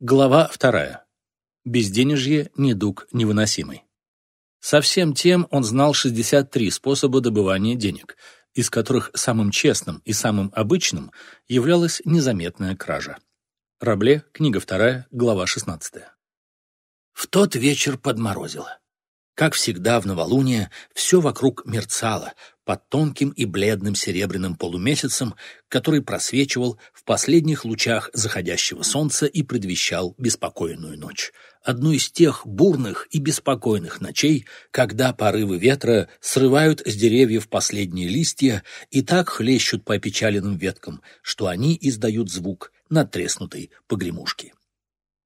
Глава вторая. Безденежье – недуг невыносимый. Со всем тем он знал 63 способа добывания денег, из которых самым честным и самым обычным являлась незаметная кража. Рабле, книга вторая, глава 16. В тот вечер подморозило. Как всегда в новолуние, все вокруг мерцало под тонким и бледным серебряным полумесяцем, который просвечивал в последних лучах заходящего солнца и предвещал беспокойную ночь. Одну из тех бурных и беспокойных ночей, когда порывы ветра срывают с деревьев последние листья и так хлещут по опечаленным веткам, что они издают звук надтреснутой погремушки.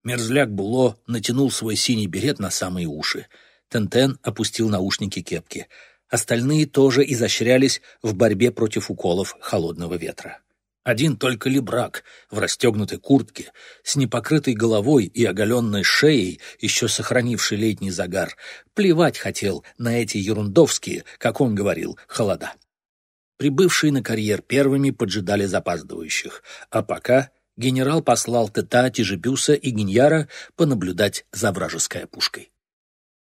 Мерзляк Було натянул свой синий берет на самые уши — Тентен опустил наушники кепки. Остальные тоже изощрялись в борьбе против уколов холодного ветра. Один только Лебрак в расстегнутой куртке, с непокрытой головой и оголенной шеей, еще сохранивший летний загар, плевать хотел на эти ерундовские, как он говорил, холода. Прибывшие на карьер первыми поджидали запаздывающих, а пока генерал послал Тета, Тижебюса и Гиньяра понаблюдать за вражеской пушкой.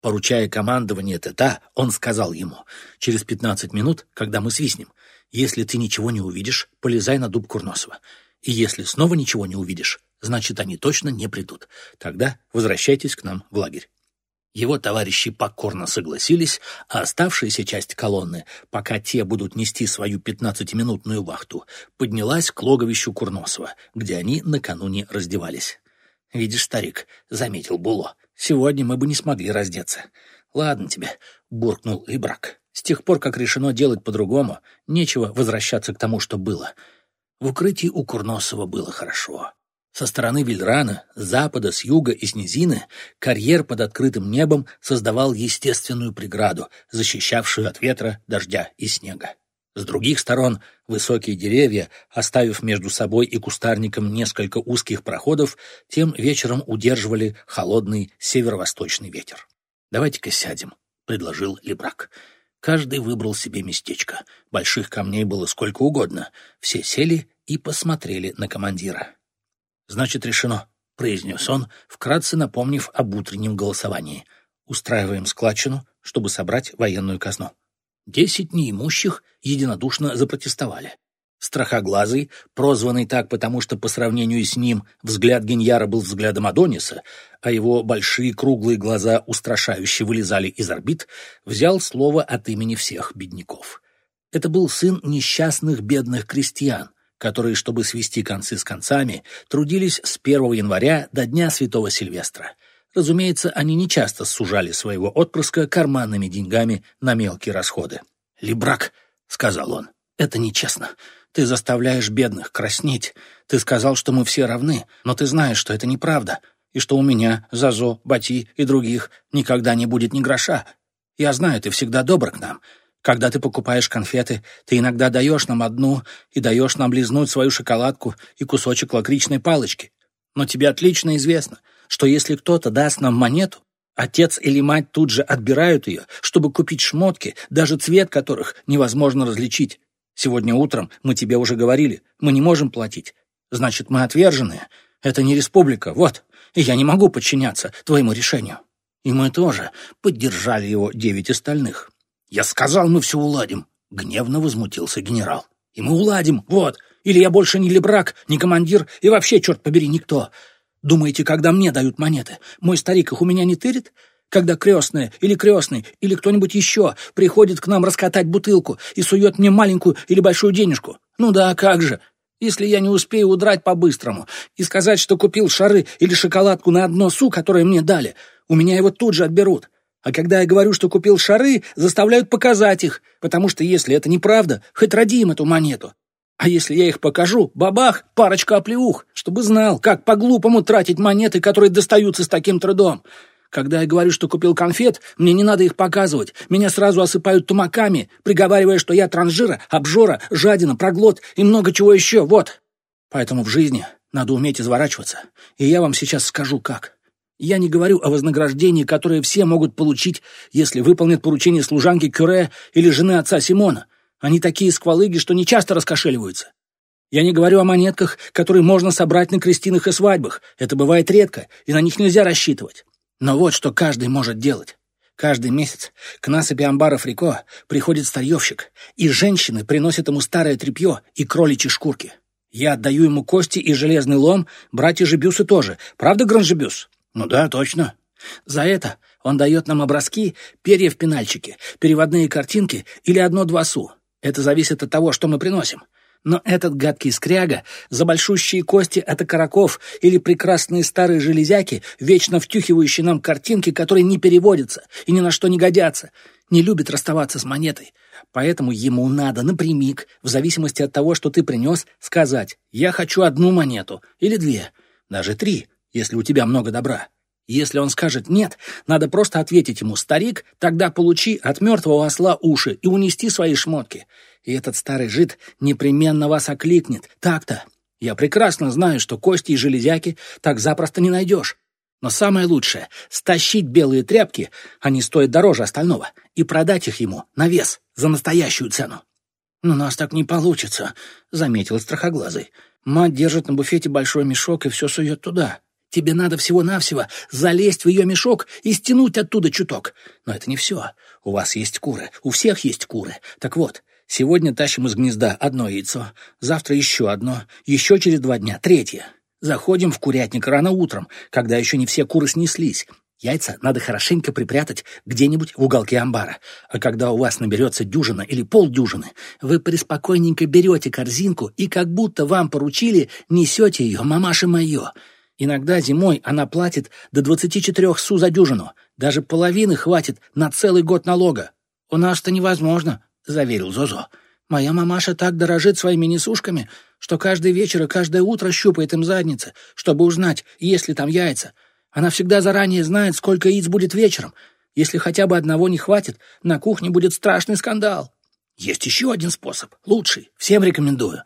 Поручая командование ТТА, он сказал ему, «Через пятнадцать минут, когда мы свистнем, если ты ничего не увидишь, полезай на дуб Курносова. И если снова ничего не увидишь, значит, они точно не придут. Тогда возвращайтесь к нам в лагерь». Его товарищи покорно согласились, а оставшаяся часть колонны, пока те будут нести свою пятнадцатиминутную вахту, поднялась к логовищу Курносова, где они накануне раздевались. «Видишь, старик», — заметил Було, — Сегодня мы бы не смогли раздеться. Ладно тебе, буркнул и. С тех пор, как решено делать по-другому, нечего возвращаться к тому, что было. В укрытии у Курносова было хорошо. Со стороны Вильрана, с запада, с юга и с низины карьер под открытым небом создавал естественную преграду, защищавшую от ветра, дождя и снега. С других сторон высокие деревья, оставив между собой и кустарником несколько узких проходов, тем вечером удерживали холодный северо-восточный ветер. «Давайте-ка сядем», — предложил Лебрак. Каждый выбрал себе местечко. Больших камней было сколько угодно. Все сели и посмотрели на командира. «Значит, решено», — произнес он, вкратце напомнив об утреннем голосовании. «Устраиваем складчину, чтобы собрать военную казну». Десять неимущих единодушно запротестовали. Страхоглазый, прозванный так потому, что по сравнению с ним взгляд Геньяра был взглядом Адониса, а его большие круглые глаза устрашающе вылезали из орбит, взял слово от имени всех бедняков. Это был сын несчастных бедных крестьян, которые, чтобы свести концы с концами, трудились с 1 января до Дня Святого Сильвестра — Разумеется, они не часто сужали своего отпрыска карманными деньгами на мелкие расходы. «Лебрак», — сказал он, — «это нечестно. Ты заставляешь бедных краснеть. Ты сказал, что мы все равны, но ты знаешь, что это неправда, и что у меня, Зазо, Бати и других никогда не будет ни гроша. Я знаю, ты всегда добр к нам. Когда ты покупаешь конфеты, ты иногда даешь нам одну и даешь нам лизнуть свою шоколадку и кусочек лакричной палочки. Но тебе отлично известно — что если кто-то даст нам монету, отец или мать тут же отбирают ее, чтобы купить шмотки, даже цвет которых невозможно различить. Сегодня утром мы тебе уже говорили, мы не можем платить. Значит, мы отверженные. Это не республика, вот. И я не могу подчиняться твоему решению. И мы тоже поддержали его девять остальных. Я сказал, мы все уладим. Гневно возмутился генерал. И мы уладим, вот. Или я больше не лебрак, не командир и вообще, черт побери, никто. Думаете, когда мне дают монеты, мой старик их у меня не тырит? Когда крестная или крестный или кто-нибудь еще приходит к нам раскатать бутылку и сует мне маленькую или большую денежку? Ну да, как же. Если я не успею удрать по-быстрому и сказать, что купил шары или шоколадку на одно су, которое мне дали, у меня его тут же отберут. А когда я говорю, что купил шары, заставляют показать их, потому что если это неправда, хоть роди им эту монету. А если я их покажу, бабах, парочка оплеух, чтобы знал, как по-глупому тратить монеты, которые достаются с таким трудом. Когда я говорю, что купил конфет, мне не надо их показывать. Меня сразу осыпают тумаками, приговаривая, что я транжира, обжора, жадина, проглот и много чего еще, вот. Поэтому в жизни надо уметь изворачиваться. И я вам сейчас скажу, как. Я не говорю о вознаграждении, которое все могут получить, если выполнят поручение служанки Кюре или жены отца Симона. Они такие сквалыги, что не часто раскошеливаются. Я не говорю о монетках, которые можно собрать на крестинах и свадьбах. Это бывает редко, и на них нельзя рассчитывать. Но вот что каждый может делать. Каждый месяц к насыпи амбаров Рико приходит старьевщик, и женщины приносят ему старое тряпье и кроличьи шкурки. Я отдаю ему кости и железный лом, братья Жебюсы тоже. Правда, Гранжебюс? Ну да, точно. За это он дает нам образки, перья в пенальчике, переводные картинки или одно-два су. Это зависит от того, что мы приносим. Но этот гадкий скряга за большущие кости от окороков или прекрасные старые железяки, вечно втюхивающие нам картинки, которые не переводятся и ни на что не годятся, не любит расставаться с монетой. Поэтому ему надо напрямик, в зависимости от того, что ты принес, сказать «я хочу одну монету» или две, даже три, если у тебя много добра. Если он скажет «нет», надо просто ответить ему «старик, тогда получи от мертвого осла уши и унести свои шмотки» и этот старый жид непременно вас окликнет. Так-то. Я прекрасно знаю, что кости и железяки так запросто не найдешь. Но самое лучшее — стащить белые тряпки, они стоят дороже остального, и продать их ему на вес, за настоящую цену. «Но у нас так не получится», — заметил страхоглазый. «Мать держит на буфете большой мешок и все сует туда. Тебе надо всего-навсего залезть в ее мешок и стянуть оттуда чуток. Но это не все. У вас есть куры, у всех есть куры. Так вот, Сегодня тащим из гнезда одно яйцо, завтра еще одно, еще через два дня третье. Заходим в курятник рано утром, когда еще не все куры снеслись. Яйца надо хорошенько припрятать где-нибудь в уголке амбара. А когда у вас наберется дюжина или полдюжины, вы преспокойненько берете корзинку и как будто вам поручили, несете ее, мамаша мое. Иногда зимой она платит до 24 су за дюжину. Даже половины хватит на целый год налога. У нас-то невозможно. — заверил Зозо. «Моя мамаша так дорожит своими несушками, что каждый вечер и каждое утро щупает им задницы, чтобы узнать, есть ли там яйца. Она всегда заранее знает, сколько яиц будет вечером. Если хотя бы одного не хватит, на кухне будет страшный скандал. Есть еще один способ, лучший, всем рекомендую.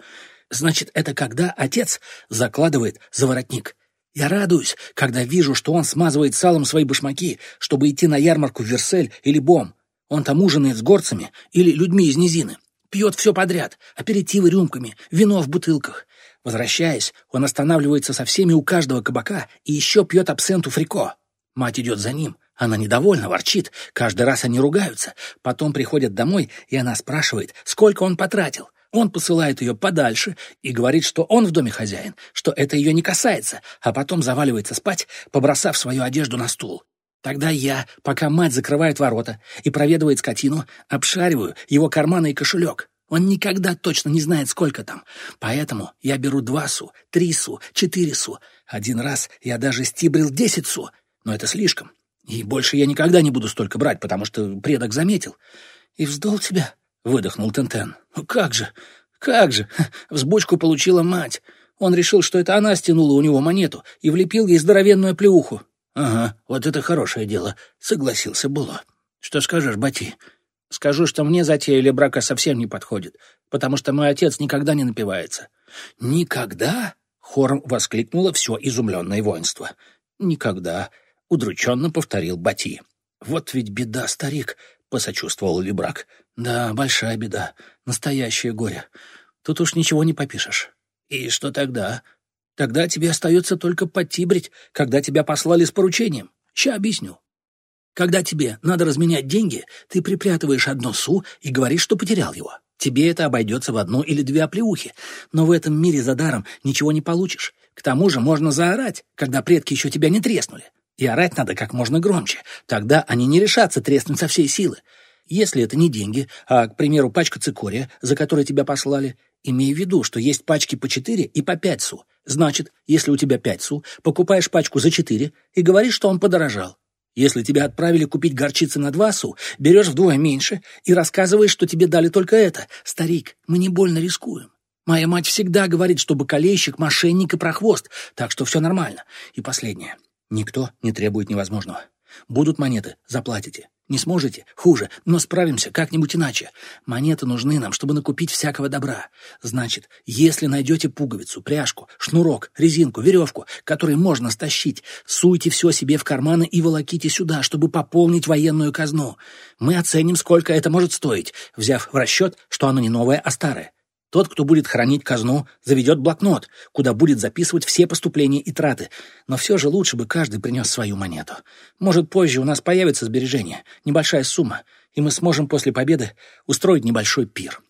Значит, это когда отец закладывает заворотник. Я радуюсь, когда вижу, что он смазывает салом свои башмаки, чтобы идти на ярмарку в Версель или Бом. Он там ужинает с горцами или людьми из низины. Пьет все подряд, аперитивы рюмками, вино в бутылках. Возвращаясь, он останавливается со всеми у каждого кабака и еще пьет абсенту фрико. Мать идет за ним. Она недовольна, ворчит. Каждый раз они ругаются. Потом приходят домой, и она спрашивает, сколько он потратил. Он посылает ее подальше и говорит, что он в доме хозяин, что это ее не касается, а потом заваливается спать, побросав свою одежду на стул. Тогда я, пока мать закрывает ворота и проведывает скотину, обшариваю его карманы и кошелек. Он никогда точно не знает, сколько там. Поэтому я беру два су, три су, четыре су. Один раз я даже стибрил десять су, но это слишком. И больше я никогда не буду столько брать, потому что предок заметил. «И вздол тебя?» — выдохнул Тентен. «Ну как же, как же! Взбучку получила мать. Он решил, что это она стянула у него монету и влепил ей здоровенную плюху. «Ага, вот это хорошее дело», — согласился Було. «Что скажешь, Бати?» «Скажу, что мне затея или брака совсем не подходит, потому что мой отец никогда не напивается». «Никогда?» — хором воскликнуло все изумленное воинство. «Никогда», — удрученно повторил Бати. «Вот ведь беда, старик», — посочувствовал Лебрак. «Да, большая беда, настоящее горе. Тут уж ничего не попишешь». «И что тогда?» Тогда тебе остается только подтибрить, когда тебя послали с поручением. Ща объясню. Когда тебе надо разменять деньги, ты припрятываешь одно су и говоришь, что потерял его. Тебе это обойдется в одну или две оплеухи, но в этом мире за даром ничего не получишь. К тому же можно заорать, когда предки еще тебя не треснули. И орать надо как можно громче, тогда они не решатся треснуть со всей силы. Если это не деньги, а, к примеру, пачка цикория, за которой тебя послали, имей в виду, что есть пачки по четыре и по пять су. Значит, если у тебя пять су, покупаешь пачку за четыре и говоришь, что он подорожал. Если тебя отправили купить горчицы на два су, берешь вдвое меньше и рассказываешь, что тебе дали только это. Старик, мы не больно рискуем. Моя мать всегда говорит, что бакалейщик, мошенник и прохвост, так что все нормально. И последнее. Никто не требует невозможного. Будут монеты, заплатите. Не сможете? Хуже, но справимся как-нибудь иначе. Монеты нужны нам, чтобы накупить всякого добра. Значит, если найдете пуговицу, пряжку, шнурок, резинку, веревку, которые можно стащить, суйте все себе в карманы и волоките сюда, чтобы пополнить военную казну. Мы оценим, сколько это может стоить, взяв в расчет, что оно не новое, а старое. Тот, кто будет хранить казну, заведет блокнот, куда будет записывать все поступления и траты. Но все же лучше бы каждый принес свою монету. Может, позже у нас появится сбережение, небольшая сумма, и мы сможем после победы устроить небольшой пир.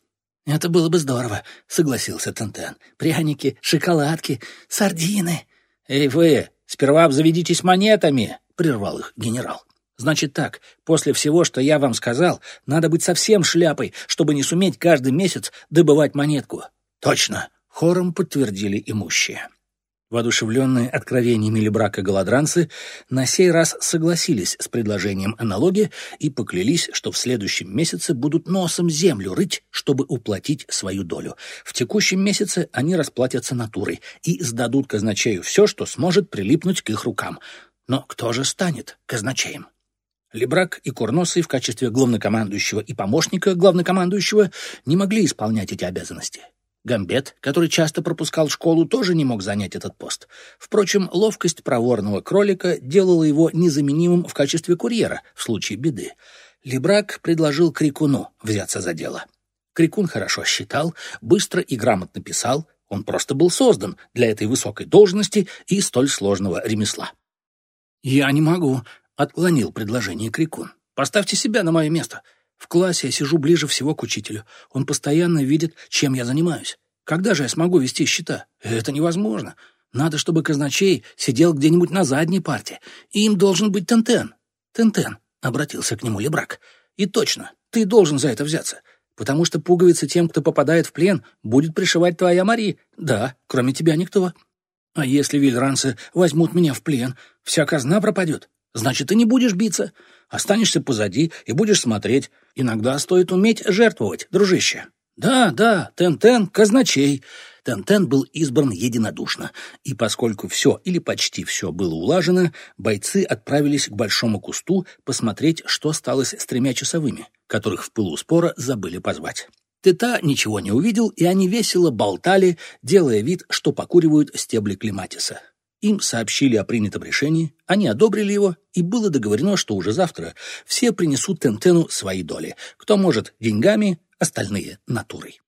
«Это было бы здорово», — согласился Тентен. «Пряники, шоколадки, сардины». «Эй вы, сперва обзаведитесь монетами», — прервал их генерал. Значит так, после всего, что я вам сказал, надо быть совсем шляпой, чтобы не суметь каждый месяц добывать монетку. Точно, хором подтвердили имущие. Воодушевленные откровениями Лебрака голодранцы на сей раз согласились с предложением аналоги и поклялись, что в следующем месяце будут носом землю рыть, чтобы уплатить свою долю. В текущем месяце они расплатятся натурой и сдадут казначею все, что сможет прилипнуть к их рукам. Но кто же станет казначеем? Лебрак и Курносый в качестве главнокомандующего и помощника главнокомандующего не могли исполнять эти обязанности. Гамбет, который часто пропускал школу, тоже не мог занять этот пост. Впрочем, ловкость проворного кролика делала его незаменимым в качестве курьера в случае беды. Лебрак предложил Крикуну взяться за дело. Крикун хорошо считал, быстро и грамотно писал, он просто был создан для этой высокой должности и столь сложного ремесла. «Я не могу», Отклонил предложение Крикун. «Поставьте себя на мое место. В классе я сижу ближе всего к учителю. Он постоянно видит, чем я занимаюсь. Когда же я смогу вести счета? Это невозможно. Надо, чтобы казначей сидел где-нибудь на задней парте. И им должен быть Тентен. Тентен, — обратился к нему Лебрак. И точно, ты должен за это взяться. Потому что пуговицы тем, кто попадает в плен, будет пришивать твоя Мари. Да, кроме тебя никто. А если вильранцы возьмут меня в плен, вся казна пропадет. Значит, ты не будешь биться. Останешься позади и будешь смотреть. Иногда стоит уметь жертвовать, дружище. Да, да, Тен-Тен — казначей. Тен-Тен был избран единодушно, и поскольку все или почти все было улажено, бойцы отправились к большому кусту посмотреть, что сталось с тремя часовыми, которых в пылу спора забыли позвать. Тета ничего не увидел, и они весело болтали, делая вид, что покуривают стебли клематиса. Им сообщили о принятом решении, они одобрили его, и было договорено, что уже завтра все принесут Тентену свои доли, кто может деньгами, остальные — натурой.